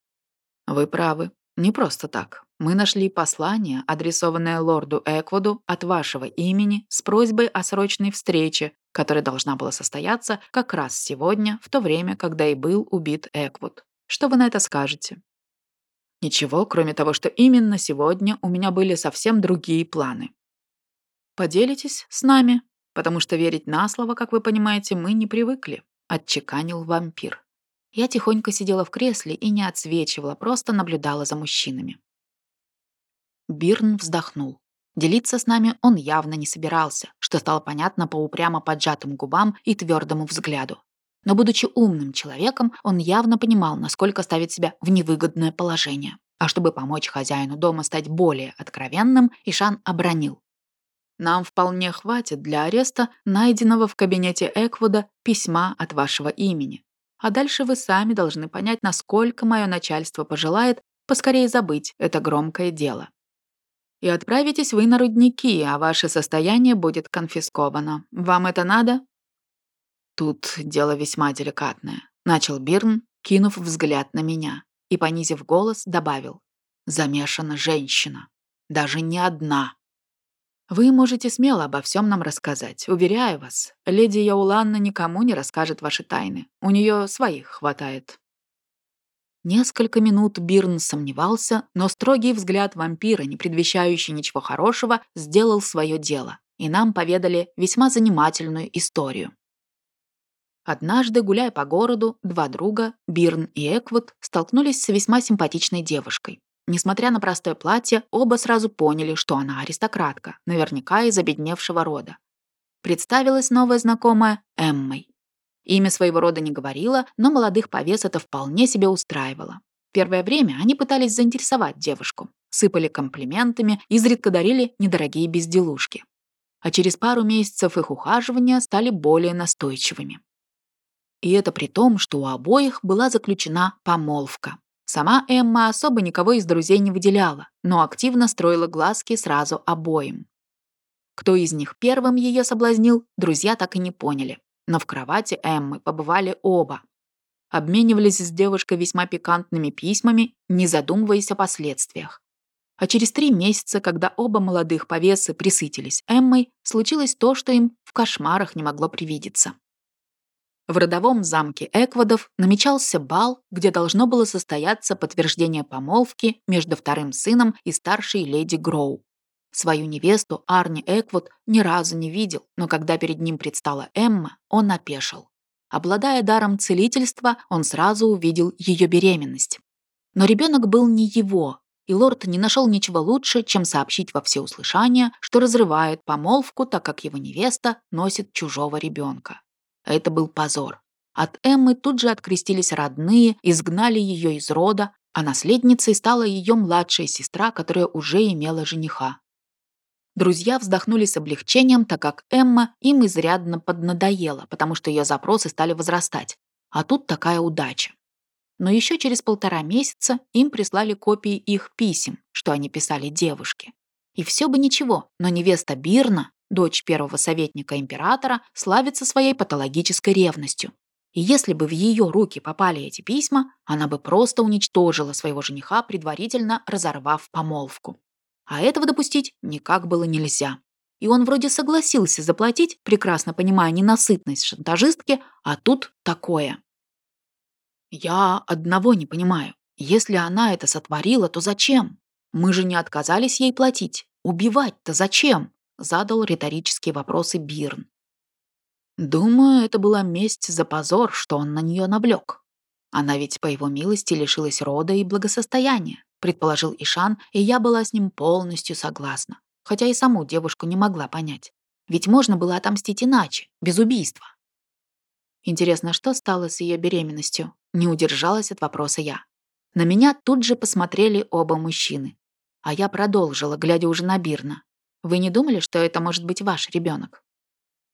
«Вы правы, не просто так. Мы нашли послание, адресованное лорду Эквуду от вашего имени с просьбой о срочной встрече, которая должна была состояться как раз сегодня, в то время, когда и был убит Эквуд. Что вы на это скажете?» Ничего, кроме того, что именно сегодня у меня были совсем другие планы. Поделитесь с нами, потому что верить на слово, как вы понимаете, мы не привыкли, отчеканил вампир. Я тихонько сидела в кресле и не отсвечивала, просто наблюдала за мужчинами. Бирн вздохнул. Делиться с нами он явно не собирался, что стало понятно по упрямо поджатым губам и твердому взгляду. Но, будучи умным человеком, он явно понимал, насколько ставит себя в невыгодное положение. А чтобы помочь хозяину дома стать более откровенным, Ишан обронил. «Нам вполне хватит для ареста найденного в кабинете Эквуда письма от вашего имени. А дальше вы сами должны понять, насколько мое начальство пожелает поскорее забыть это громкое дело. И отправитесь вы на рудники, а ваше состояние будет конфисковано. Вам это надо?» Тут дело весьма деликатное. Начал Бирн, кинув взгляд на меня, и, понизив голос, добавил. Замешана женщина. Даже не одна. Вы можете смело обо всем нам рассказать. Уверяю вас, леди Яуланна никому не расскажет ваши тайны. У нее своих хватает. Несколько минут Бирн сомневался, но строгий взгляд вампира, не предвещающий ничего хорошего, сделал свое дело, и нам поведали весьма занимательную историю. Однажды, гуляя по городу, два друга, Бирн и Эквуд, столкнулись с весьма симпатичной девушкой. Несмотря на простое платье, оба сразу поняли, что она аристократка, наверняка из обедневшего рода. Представилась новая знакомая Эммой. Имя своего рода не говорила, но молодых повес это вполне себе устраивало. первое время они пытались заинтересовать девушку, сыпали комплиментами, изредка дарили недорогие безделушки. А через пару месяцев их ухаживания стали более настойчивыми. И это при том, что у обоих была заключена помолвка. Сама Эмма особо никого из друзей не выделяла, но активно строила глазки сразу обоим. Кто из них первым ее соблазнил, друзья так и не поняли. Но в кровати Эммы побывали оба. Обменивались с девушкой весьма пикантными письмами, не задумываясь о последствиях. А через три месяца, когда оба молодых повесы присытились Эммой, случилось то, что им в кошмарах не могло привидеться. В родовом замке Эквадов намечался бал, где должно было состояться подтверждение помолвки между вторым сыном и старшей леди Гроу. Свою невесту Арни Эквуд ни разу не видел, но когда перед ним предстала Эмма, он опешил. Обладая даром целительства, он сразу увидел ее беременность. Но ребенок был не его, и лорд не нашел ничего лучше, чем сообщить во всеуслышание, что разрывает помолвку, так как его невеста носит чужого ребенка. Это был позор. От Эммы тут же открестились родные, изгнали ее из рода, а наследницей стала ее младшая сестра, которая уже имела жениха. Друзья вздохнули с облегчением, так как Эмма им изрядно поднадоела, потому что ее запросы стали возрастать. А тут такая удача. Но еще через полтора месяца им прислали копии их писем, что они писали девушке. И все бы ничего, но невеста Бирна дочь первого советника императора, славится своей патологической ревностью. И если бы в ее руки попали эти письма, она бы просто уничтожила своего жениха, предварительно разорвав помолвку. А этого допустить никак было нельзя. И он вроде согласился заплатить, прекрасно понимая ненасытность шантажистки, а тут такое. Я одного не понимаю. Если она это сотворила, то зачем? Мы же не отказались ей платить. Убивать-то зачем? Задал риторические вопросы Бирн. Думаю, это была месть за позор, что он на нее навлек. Она ведь по его милости лишилась рода и благосостояния, предположил Ишан, и я была с ним полностью согласна, хотя и саму девушку не могла понять. Ведь можно было отомстить иначе, без убийства. Интересно, что стало с ее беременностью? Не удержалась от вопроса я. На меня тут же посмотрели оба мужчины. А я продолжила, глядя уже на Бирна. Вы не думали, что это может быть ваш ребенок?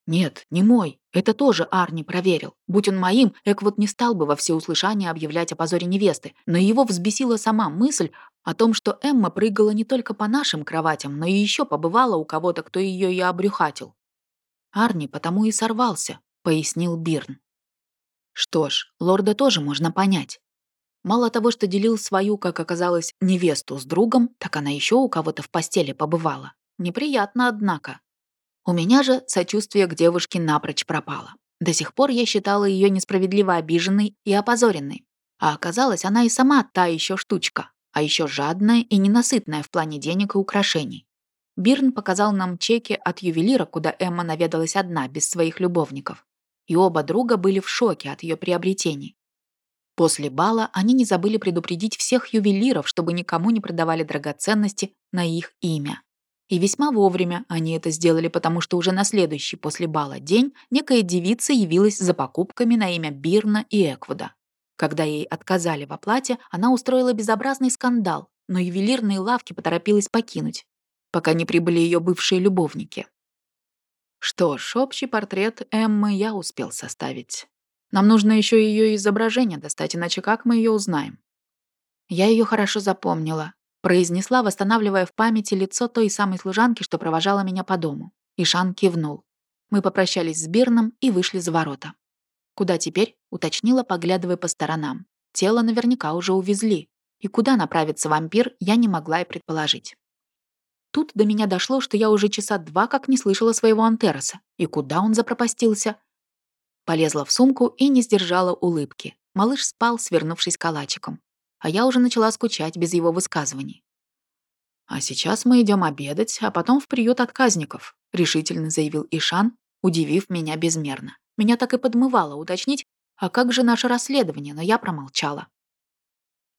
Нет, не мой. Это тоже Арни проверил. Будь он моим, Эквуд не стал бы во всеуслышание объявлять о позоре невесты, но его взбесила сама мысль о том, что Эмма прыгала не только по нашим кроватям, но и еще побывала у кого-то, кто ее и обрюхатил. Арни потому и сорвался, пояснил Бирн. Что ж, лорда тоже можно понять. Мало того, что делил свою, как оказалось, невесту с другом, так она еще у кого-то в постели побывала. Неприятно, однако. У меня же сочувствие к девушке напрочь пропало. До сих пор я считала ее несправедливо обиженной и опозоренной. А оказалось, она и сама та еще штучка, а еще жадная и ненасытная в плане денег и украшений. Бирн показал нам чеки от ювелира, куда Эмма наведалась одна, без своих любовников. И оба друга были в шоке от ее приобретений. После бала они не забыли предупредить всех ювелиров, чтобы никому не продавали драгоценности на их имя. И весьма вовремя они это сделали, потому что уже на следующий после бала день некая девица явилась за покупками на имя Бирна и Эквуда. Когда ей отказали в оплате, она устроила безобразный скандал, но ювелирные лавки поторопилась покинуть, пока не прибыли ее бывшие любовники. Что ж, общий портрет Эммы я успел составить. Нам нужно еще ее изображение достать, иначе как мы ее узнаем? Я ее хорошо запомнила, произнесла, восстанавливая в памяти лицо той самой служанки, что провожала меня по дому. Ишан кивнул. Мы попрощались с Бирном и вышли за ворота. «Куда теперь?» — уточнила, поглядывая по сторонам. Тело наверняка уже увезли. И куда направится вампир, я не могла и предположить. Тут до меня дошло, что я уже часа два как не слышала своего Антероса. И куда он запропастился? Полезла в сумку и не сдержала улыбки. Малыш спал, свернувшись калачиком а я уже начала скучать без его высказываний. «А сейчас мы идем обедать, а потом в приют отказников», решительно заявил Ишан, удивив меня безмерно. Меня так и подмывало уточнить, а как же наше расследование, но я промолчала.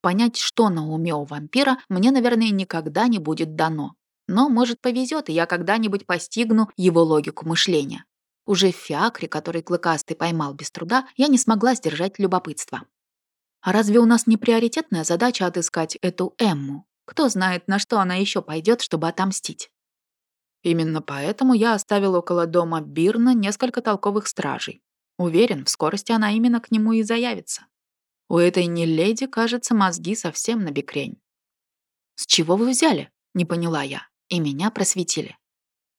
Понять, что на уме у вампира, мне, наверное, никогда не будет дано. Но, может, повезет, и я когда-нибудь постигну его логику мышления. Уже в фиакре, который Клыкастый поймал без труда, я не смогла сдержать любопытство. А разве у нас не приоритетная задача отыскать эту Эмму? Кто знает, на что она еще пойдет, чтобы отомстить? Именно поэтому я оставил около дома Бирна несколько толковых стражей. Уверен, в скорости она именно к нему и заявится. У этой неледи, кажется, мозги совсем на бекрень. «С чего вы взяли?» — не поняла я, и меня просветили.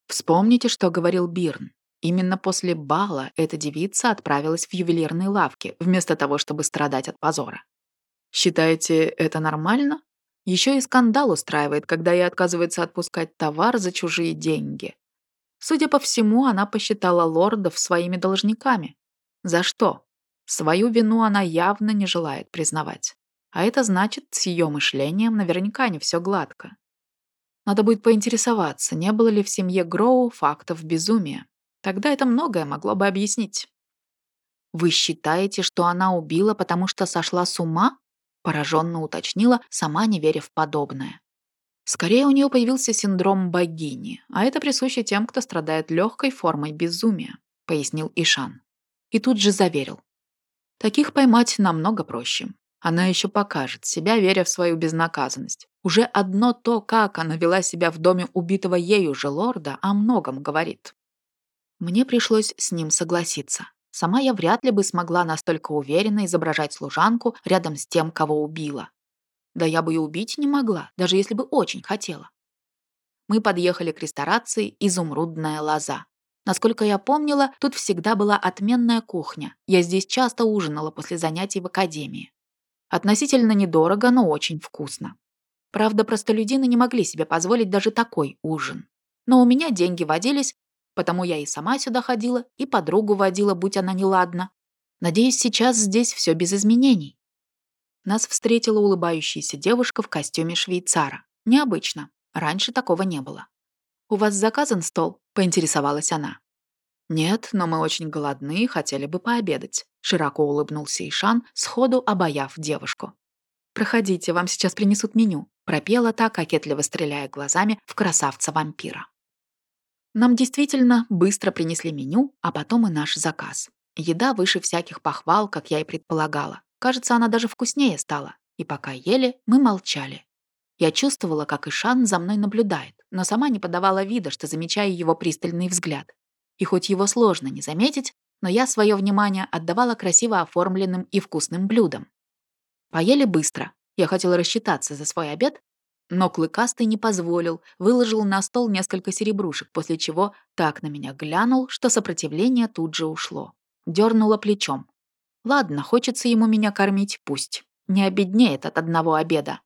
Вспомните, что говорил Бирн. Именно после бала эта девица отправилась в ювелирные лавки, вместо того, чтобы страдать от позора. Считаете, это нормально? Еще и скандал устраивает, когда ей отказывается отпускать товар за чужие деньги. Судя по всему, она посчитала лордов своими должниками. За что? Свою вину она явно не желает признавать. А это значит, с ее мышлением наверняка не все гладко. Надо будет поинтересоваться, не было ли в семье Гроу фактов безумия. Тогда это многое могло бы объяснить. «Вы считаете, что она убила, потому что сошла с ума?» пораженно уточнила, сама не веря в подобное. Скорее, у нее появился синдром богини, а это присуще тем, кто страдает легкой формой безумия, пояснил Ишан. И тут же заверил. Таких поймать намного проще. Она еще покажет себя, веря в свою безнаказанность. Уже одно то, как она вела себя в доме убитого ею же лорда, о многом говорит. Мне пришлось с ним согласиться. Сама я вряд ли бы смогла настолько уверенно изображать служанку рядом с тем, кого убила. Да я бы и убить не могла, даже если бы очень хотела. Мы подъехали к ресторации «Изумрудная лоза». Насколько я помнила, тут всегда была отменная кухня. Я здесь часто ужинала после занятий в академии. Относительно недорого, но очень вкусно. Правда, простолюдины не могли себе позволить даже такой ужин. Но у меня деньги водились, потому я и сама сюда ходила, и подругу водила, будь она неладна. Надеюсь, сейчас здесь все без изменений. Нас встретила улыбающаяся девушка в костюме швейцара. Необычно. Раньше такого не было. «У вас заказан стол?» — поинтересовалась она. «Нет, но мы очень голодны и хотели бы пообедать», — широко улыбнулся Ишан, сходу обаяв девушку. «Проходите, вам сейчас принесут меню», — пропела та, кокетливо стреляя глазами в красавца-вампира. Нам действительно быстро принесли меню, а потом и наш заказ. Еда выше всяких похвал, как я и предполагала. Кажется, она даже вкуснее стала. И пока ели, мы молчали. Я чувствовала, как Ишан за мной наблюдает, но сама не подавала вида, что замечаю его пристальный взгляд. И хоть его сложно не заметить, но я свое внимание отдавала красиво оформленным и вкусным блюдам. Поели быстро. Я хотела рассчитаться за свой обед, но Клыкастый не позволил, выложил на стол несколько серебрушек, после чего так на меня глянул, что сопротивление тут же ушло. Дёрнула плечом. Ладно, хочется ему меня кормить, пусть. Не обеднеет от одного обеда.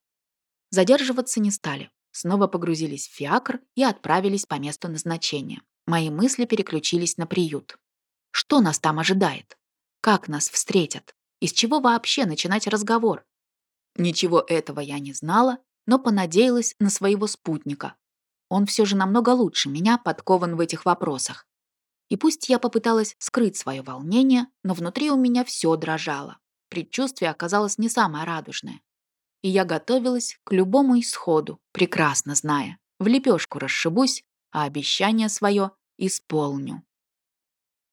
Задерживаться не стали. Снова погрузились в фиакр и отправились по месту назначения. Мои мысли переключились на приют. Что нас там ожидает? Как нас встретят? Из чего вообще начинать разговор? Ничего этого я не знала, но понадеялась на своего спутника. Он все же намного лучше меня подкован в этих вопросах. И пусть я попыталась скрыть свое волнение, но внутри у меня все дрожало. Предчувствие оказалось не самое радужное. И я готовилась к любому исходу, прекрасно зная. В лепешку расшибусь, а обещание свое исполню.